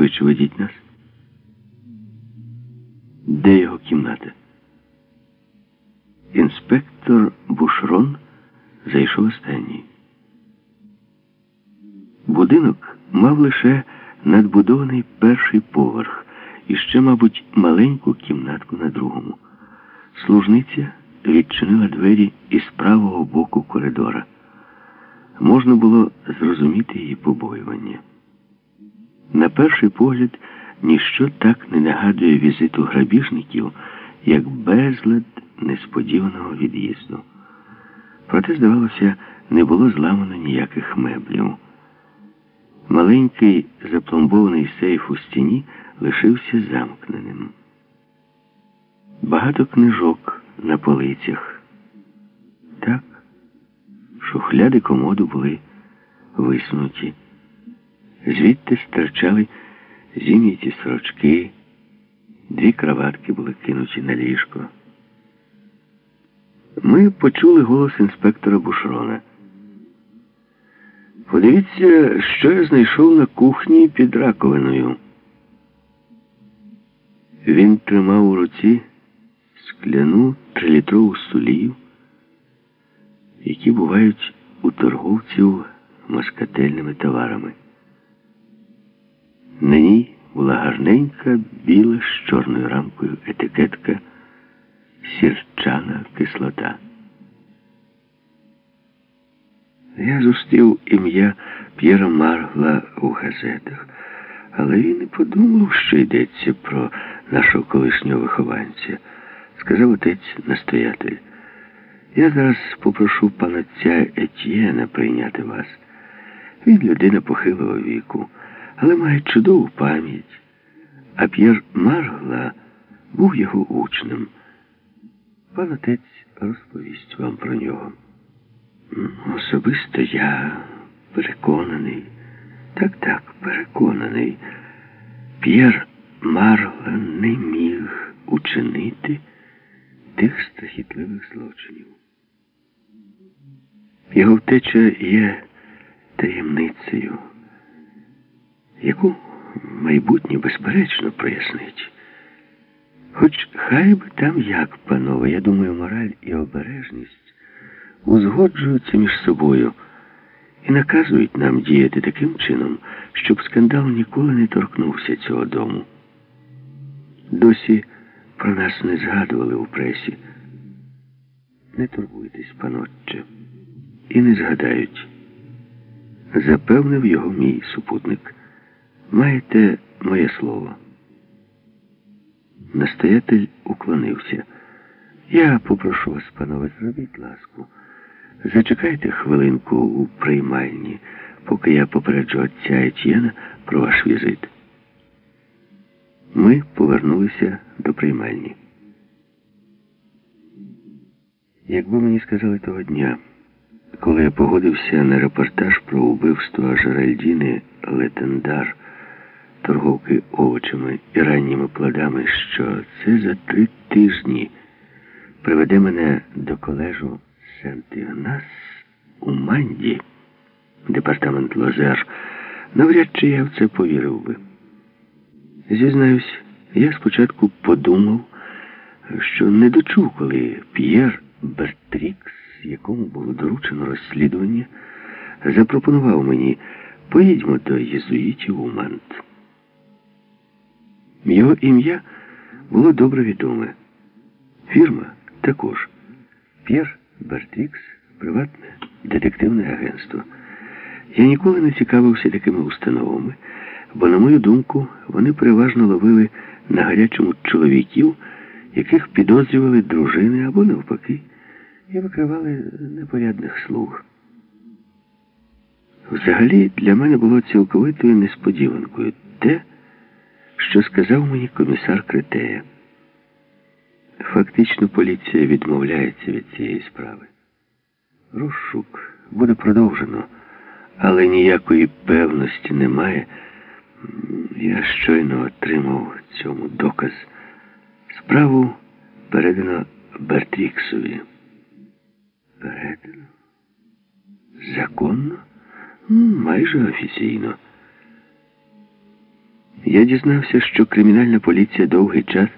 Швидше ведіть нас. Де його кімната? Інспектор Бушрон зайшов останній. Будинок мав лише надбудований перший поверх і ще, мабуть, маленьку кімнатку на другому. Служниця відчинила двері із правого боку коридора. Можна було зрозуміти її побоювання. На перший погляд, ніщо так не нагадує візиту грабіжників, як безлад несподіваного від'їзду. Проте, здавалося, не було зламано ніяких меблів. Маленький запломбований сейф у стіні лишився замкненим. Багато книжок на полицях. Так, шухляди комоду були висунуті. Звідти стирчали зім'яті сорочки, дві краватки були кинуті на ліжко. Ми почули голос інспектора Бушрона. Подивіться, що я знайшов на кухні під раковиною. Він тримав у руці скляну трилітрову сулію, які бувають у торговців москательними товарами. На ній була гарненька біла з чорною рамкою етикетка сірчана кислота. Я зустрів ім'я П'єра Маргла у газетах, але він не подумав, що йдеться про нашого колишнього вихованця, сказав отець настоятель. Я зараз попрошу пана ця Етьєна прийняти вас. Він людина похилого віку, але має чудову пам'ять. А П'єр Маргла був його учнем. Пан отець розповість вам про нього. Особисто я переконаний, так, так, переконаний, П'єр Марла не міг учинити тих страхітливих злочинів. Його втеча є таємницею, яку майбутнє безперечно прояснить. Хоч хай би там як, панове, я думаю, мораль і обережність узгоджуються між собою і наказують нам діяти таким чином, щоб скандал ніколи не торкнувся цього дому. Досі про нас не згадували у пресі. Не турбуйтесь, панотче, і не згадають. Запевнив його мій супутник. Маєте моє слово. Настоятель уклонився. Я попрошу вас, панове, зробіть ласку. Зачекайте хвилинку у приймальні, поки я попереджу отця Етьєна про ваш візит. Ми повернулися до приймальні. Якби мені сказали того дня, коли я погодився на репортаж про убивство Жеральдіни Летендар, торговки овочами і ранніми плодами, що це за три тижні приведе мене до колежу Сент-Ігнас у Манді, департамент Лозер, навряд чи я в це повірив би. Зізнаюсь, я спочатку подумав, що не дочув, коли П'єр Бертрікс, якому було доручено розслідування, запропонував мені поїдьмо до єзуїтів у Мант. Його ім'я було добре відоме. Фірма також. П'єр Бертрікс приватне детективне агентство. Я ніколи не цікавився такими установами, бо, на мою думку, вони переважно ловили на гарячому чоловіків, яких підозрювали дружини або навпаки, і викривали непорядних слуг. Взагалі, для мене було цілковитою несподіванкою те, що сказав мені комісар Критея. Фактично поліція відмовляється від цієї справи. Розшук буде продовжено, але ніякої певності немає. Я щойно отримав цьому доказ. Справу передано Бертріксові. Передано? Законно? Майже офіційно. Я дізнався, що кримінальна поліція довгий час